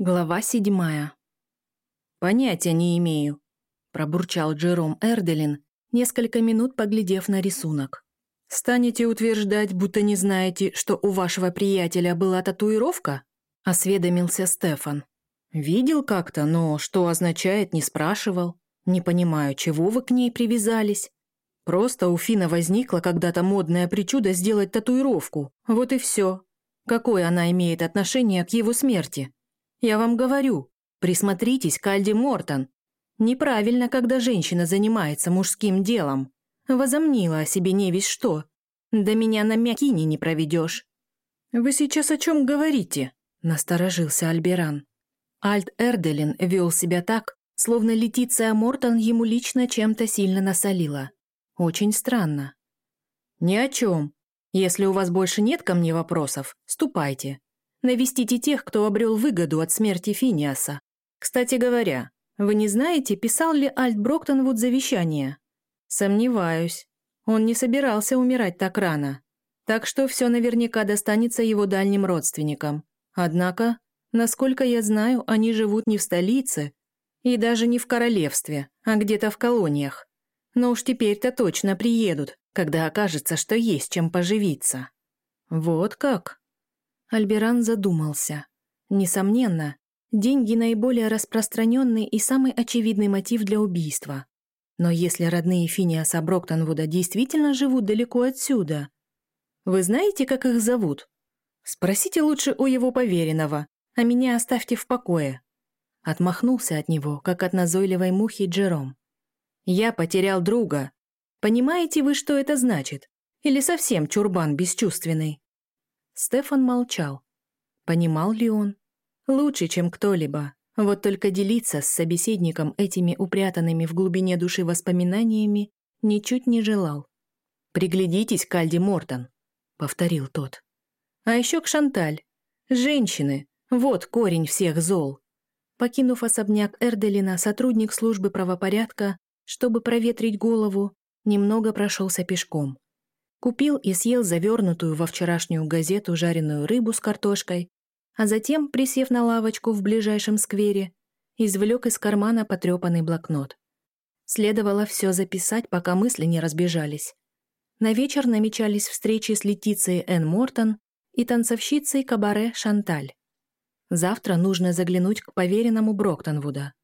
Глава седьмая. «Понятия не имею», – пробурчал Джером Эрделин, несколько минут поглядев на рисунок. «Станете утверждать, будто не знаете, что у вашего приятеля была татуировка?» – осведомился Стефан. «Видел как-то, но что означает, не спрашивал. Не понимаю, чего вы к ней привязались. Просто у Фина возникла когда-то модная причуда сделать татуировку. Вот и все. Какое она имеет отношение к его смерти?» Я вам говорю, присмотритесь к Альде Мортон. Неправильно, когда женщина занимается мужским делом. Возомнила о себе не весь что. Да меня на мякине не проведешь. «Вы сейчас о чем говорите?» – насторожился Альберан. Альт Эрделин вел себя так, словно Летиция Мортон ему лично чем-то сильно насолила. Очень странно. «Ни о чем. Если у вас больше нет ко мне вопросов, ступайте. Навестите тех, кто обрел выгоду от смерти Финиаса. Кстати говоря, вы не знаете, писал ли Альт Броктонвуд завещание? Сомневаюсь. Он не собирался умирать так рано. Так что все наверняка достанется его дальним родственникам. Однако, насколько я знаю, они живут не в столице и даже не в королевстве, а где-то в колониях. Но уж теперь-то точно приедут, когда окажется, что есть чем поживиться. Вот как? Альберан задумался. Несомненно, деньги – наиболее распространенный и самый очевидный мотив для убийства. Но если родные Финиаса Броктонвуда действительно живут далеко отсюда, вы знаете, как их зовут? Спросите лучше у его поверенного, а меня оставьте в покое. Отмахнулся от него, как от назойливой мухи Джером. Я потерял друга. Понимаете вы, что это значит? Или совсем чурбан бесчувственный? Стефан молчал. Понимал ли он? Лучше, чем кто-либо. Вот только делиться с собеседником этими упрятанными в глубине души воспоминаниями ничуть не желал. «Приглядитесь к Альде Мортон», — повторил тот. «А еще к Шанталь. Женщины. Вот корень всех зол». Покинув особняк Эрделина, сотрудник службы правопорядка, чтобы проветрить голову, немного прошелся пешком. Купил и съел завернутую во вчерашнюю газету жареную рыбу с картошкой, а затем, присев на лавочку в ближайшем сквере, извлек из кармана потрепанный блокнот. Следовало все записать, пока мысли не разбежались. На вечер намечались встречи с Летицией Энн Мортон и танцовщицей кабаре Шанталь. Завтра нужно заглянуть к поверенному Броктонвуда.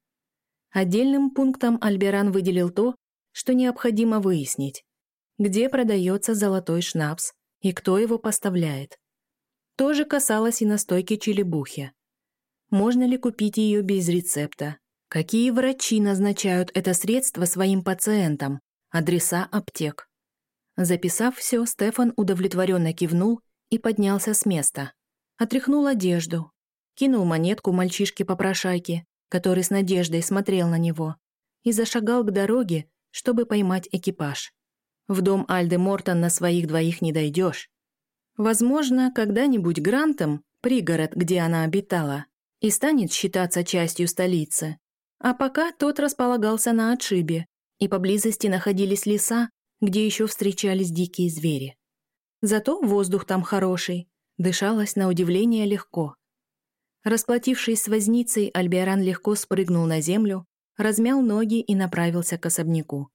Отдельным пунктом Альберан выделил то, что необходимо выяснить где продается золотой шнапс и кто его поставляет. То же касалось и настойки челебухи. Можно ли купить ее без рецепта? Какие врачи назначают это средство своим пациентам? Адреса аптек. Записав все, Стефан удовлетворенно кивнул и поднялся с места. Отряхнул одежду, кинул монетку мальчишке-попрошайке, который с надеждой смотрел на него, и зашагал к дороге, чтобы поймать экипаж. В дом Альды Мортон на своих двоих не дойдешь. Возможно, когда-нибудь Грантом, пригород, где она обитала, и станет считаться частью столицы. А пока тот располагался на отшибе, и поблизости находились леса, где еще встречались дикие звери. Зато воздух там хороший, дышалось на удивление легко. Расплатившись с возницей, Альберан легко спрыгнул на землю, размял ноги и направился к особняку.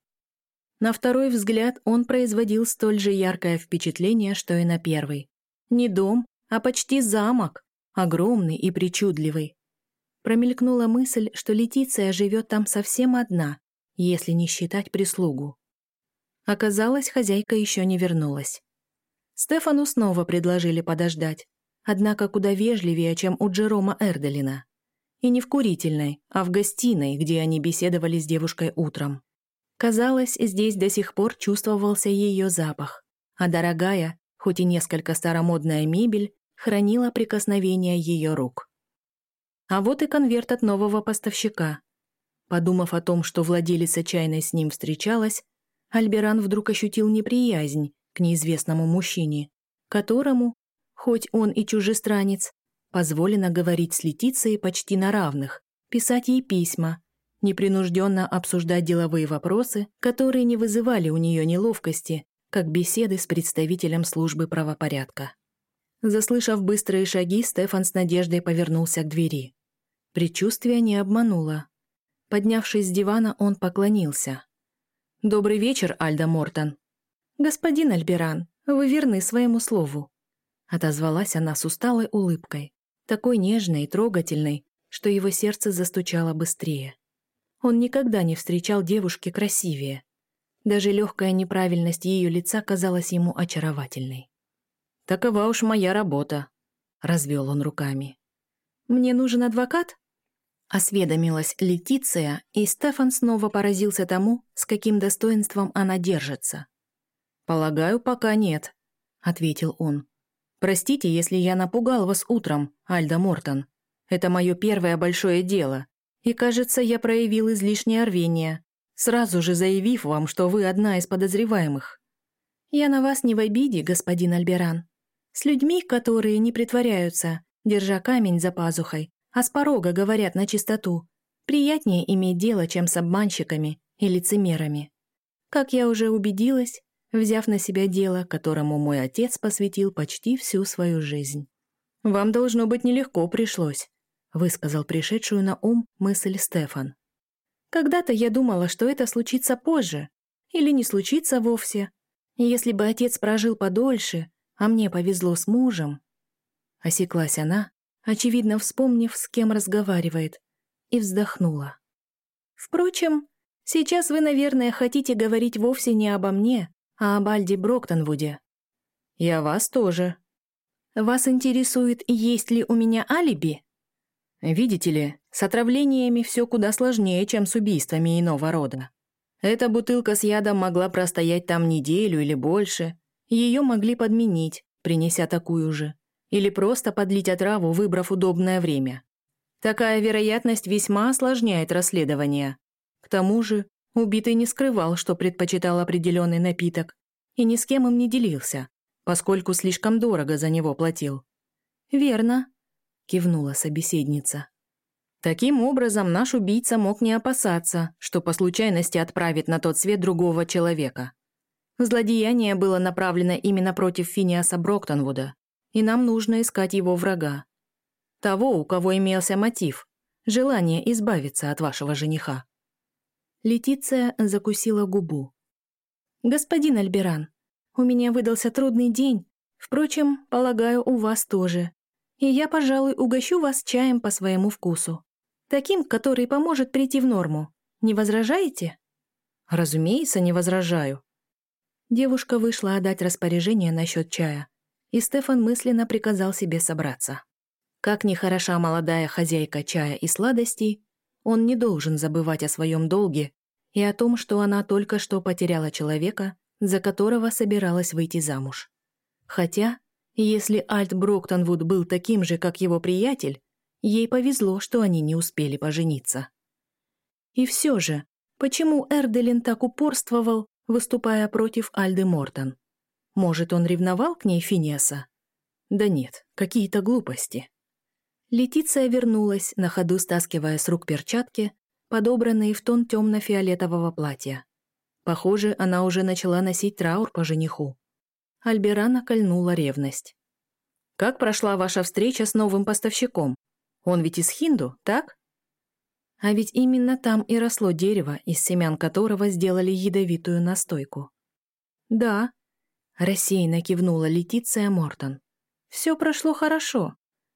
На второй взгляд он производил столь же яркое впечатление, что и на первый. Не дом, а почти замок, огромный и причудливый. Промелькнула мысль, что Летиция живет там совсем одна, если не считать прислугу. Оказалось, хозяйка еще не вернулась. Стефану снова предложили подождать, однако куда вежливее, чем у Джерома Эрделина. И не в курительной, а в гостиной, где они беседовали с девушкой утром. Казалось, здесь до сих пор чувствовался ее запах, а дорогая, хоть и несколько старомодная мебель, хранила прикосновение ее рук. А вот и конверт от нового поставщика. Подумав о том, что владелица чайной с ним встречалась, Альберан вдруг ощутил неприязнь к неизвестному мужчине, которому, хоть он и чужестранец, позволено говорить с Летицией почти на равных, писать ей письма, непринужденно обсуждать деловые вопросы, которые не вызывали у нее неловкости, как беседы с представителем службы правопорядка. Заслышав быстрые шаги, Стефан с надеждой повернулся к двери. Предчувствие не обмануло. Поднявшись с дивана, он поклонился. «Добрый вечер, Альда Мортон». «Господин Альберан, вы верны своему слову», — отозвалась она с усталой улыбкой, такой нежной и трогательной, что его сердце застучало быстрее. Он никогда не встречал девушки красивее. Даже легкая неправильность ее лица казалась ему очаровательной. «Такова уж моя работа», — развел он руками. «Мне нужен адвокат?» Осведомилась Летиция, и Стефан снова поразился тому, с каким достоинством она держится. «Полагаю, пока нет», — ответил он. «Простите, если я напугал вас утром, Альда Мортон. Это мое первое большое дело, и, кажется, я проявил излишнее рвение, сразу же заявив вам, что вы одна из подозреваемых». «Я на вас не в обиде, господин Альберан. С людьми, которые не притворяются, держа камень за пазухой, а с порога говорят на чистоту. Приятнее иметь дело, чем с обманщиками и лицемерами. Как я уже убедилась, взяв на себя дело, которому мой отец посвятил почти всю свою жизнь. «Вам, должно быть, нелегко пришлось», — высказал пришедшую на ум мысль Стефан. «Когда-то я думала, что это случится позже, или не случится вовсе. Если бы отец прожил подольше, а мне повезло с мужем...» Осеклась она, очевидно вспомнив, с кем разговаривает, и вздохнула. «Впрочем, сейчас вы, наверное, хотите говорить вовсе не обо мне, а об Альде Броктонвуде». «Я вас тоже». «Вас интересует, есть ли у меня алиби?» «Видите ли, с отравлениями все куда сложнее, чем с убийствами иного рода. Эта бутылка с ядом могла простоять там неделю или больше. Ее могли подменить, принеся такую же или просто подлить отраву, выбрав удобное время. Такая вероятность весьма осложняет расследование. К тому же, убитый не скрывал, что предпочитал определенный напиток, и ни с кем им не делился, поскольку слишком дорого за него платил. «Верно», — кивнула собеседница. Таким образом, наш убийца мог не опасаться, что по случайности отправит на тот свет другого человека. Злодеяние было направлено именно против Финиаса Броктонвуда, и нам нужно искать его врага. Того, у кого имелся мотив, желание избавиться от вашего жениха». Летиция закусила губу. «Господин Альберан, у меня выдался трудный день, впрочем, полагаю, у вас тоже, и я, пожалуй, угощу вас чаем по своему вкусу, таким, который поможет прийти в норму. Не возражаете?» «Разумеется, не возражаю». Девушка вышла отдать распоряжение насчет чая, и Стефан мысленно приказал себе собраться. Как ни хороша молодая хозяйка чая и сладостей, он не должен забывать о своем долге и о том, что она только что потеряла человека, за которого собиралась выйти замуж. Хотя, если Альт Броктонвуд был таким же, как его приятель, ей повезло, что они не успели пожениться. И все же, почему Эрделин так упорствовал, выступая против Альды Мортон? Может, он ревновал к ней Финиаса? Да нет, какие-то глупости. Летиция вернулась, на ходу стаскивая с рук перчатки, подобранные в тон темно-фиолетового платья. Похоже, она уже начала носить траур по жениху. Альберана кольнула ревность. «Как прошла ваша встреча с новым поставщиком? Он ведь из Хинду, так?» А ведь именно там и росло дерево, из семян которого сделали ядовитую настойку. «Да», Рассеянно кивнула Летиция Мортон. «Все прошло хорошо.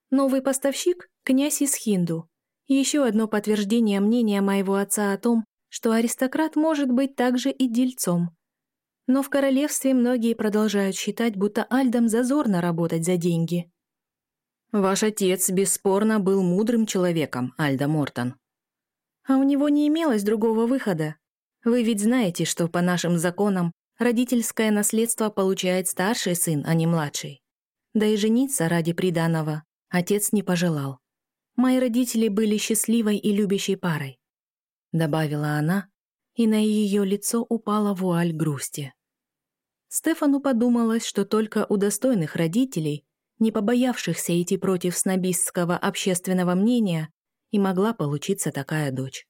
Новый поставщик — князь из Хинду. Еще одно подтверждение мнения моего отца о том, что аристократ может быть также и дельцом. Но в королевстве многие продолжают считать, будто Альдам зазорно работать за деньги». «Ваш отец, бесспорно, был мудрым человеком, Альда Мортон». «А у него не имелось другого выхода. Вы ведь знаете, что по нашим законам Родительское наследство получает старший сын, а не младший. Да и жениться ради приданого отец не пожелал. Мои родители были счастливой и любящей парой. Добавила она, и на ее лицо упала вуаль грусти. Стефану подумалось, что только у достойных родителей, не побоявшихся идти против снобистского общественного мнения, и могла получиться такая дочь.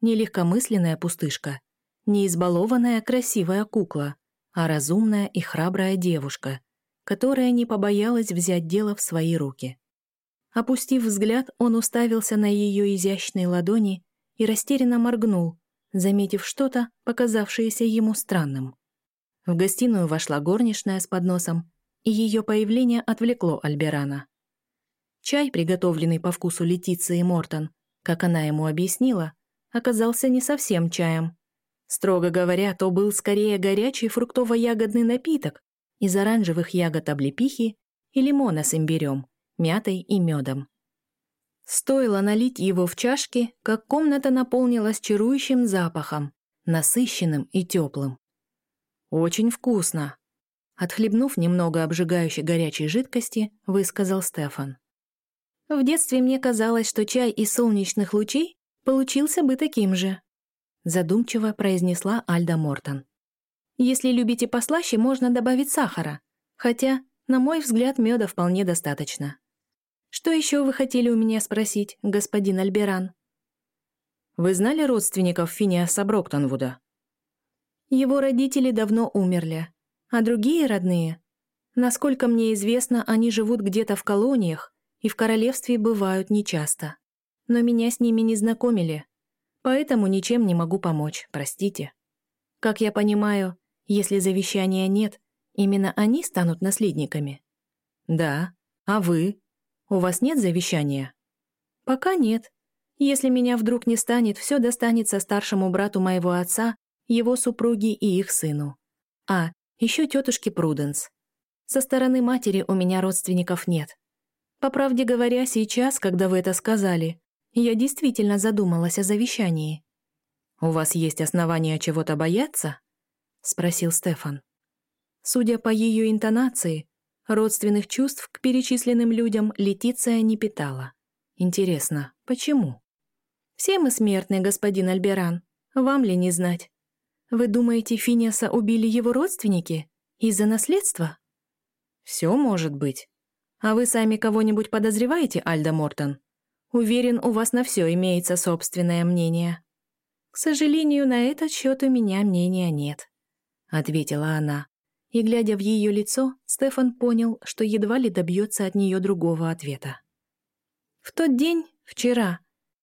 Не легкомысленная пустышка, не избалованная красивая кукла, а разумная и храбрая девушка, которая не побоялась взять дело в свои руки. Опустив взгляд, он уставился на ее изящные ладони и растерянно моргнул, заметив что-то, показавшееся ему странным. В гостиную вошла горничная с подносом, и ее появление отвлекло Альберана. Чай, приготовленный по вкусу Летиции Мортон, как она ему объяснила, оказался не совсем чаем. Строго говоря, то был скорее горячий фруктово-ягодный напиток из оранжевых ягод облепихи и лимона с имбирем, мятой и медом. Стоило налить его в чашки, как комната наполнилась чарующим запахом, насыщенным и теплым. «Очень вкусно!» Отхлебнув немного обжигающей горячей жидкости, высказал Стефан. «В детстве мне казалось, что чай из солнечных лучей получился бы таким же», задумчиво произнесла Альда Мортон. «Если любите послаще, можно добавить сахара, хотя, на мой взгляд, меда вполне достаточно. Что еще вы хотели у меня спросить, господин Альберан?» «Вы знали родственников Финиаса Броктонвуда?» Его родители давно умерли, а другие родные, насколько мне известно, они живут где-то в колониях и в королевстве бывают нечасто. Но меня с ними не знакомили, поэтому ничем не могу помочь, простите. Как я понимаю, если завещания нет, именно они станут наследниками? Да. А вы? У вас нет завещания? Пока нет. Если меня вдруг не станет, все достанется старшему брату моего отца его супруге и их сыну. А, еще тетушке Пруденс. Со стороны матери у меня родственников нет. По правде говоря, сейчас, когда вы это сказали, я действительно задумалась о завещании. «У вас есть основания чего-то бояться?» — спросил Стефан. Судя по ее интонации, родственных чувств к перечисленным людям Летиция не питала. Интересно, почему? «Все мы смертны, господин Альберан. Вам ли не знать?» Вы думаете, Финиаса убили его родственники? Из-за наследства? Все может быть. А вы сами кого-нибудь подозреваете, Альда Мортон? Уверен, у вас на все имеется собственное мнение. К сожалению, на этот счет у меня мнения нет, ответила она. И, глядя в ее лицо, Стефан понял, что едва ли добьется от нее другого ответа. В тот день, вчера,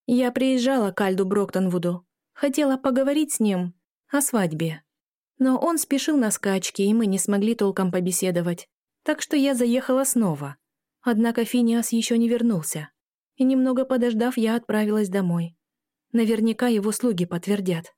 я приезжала к Альду Броктонвуду. Хотела поговорить с ним, о свадьбе. Но он спешил на скачки, и мы не смогли толком побеседовать. Так что я заехала снова. Однако Финиас еще не вернулся. И немного подождав, я отправилась домой. Наверняка его слуги подтвердят.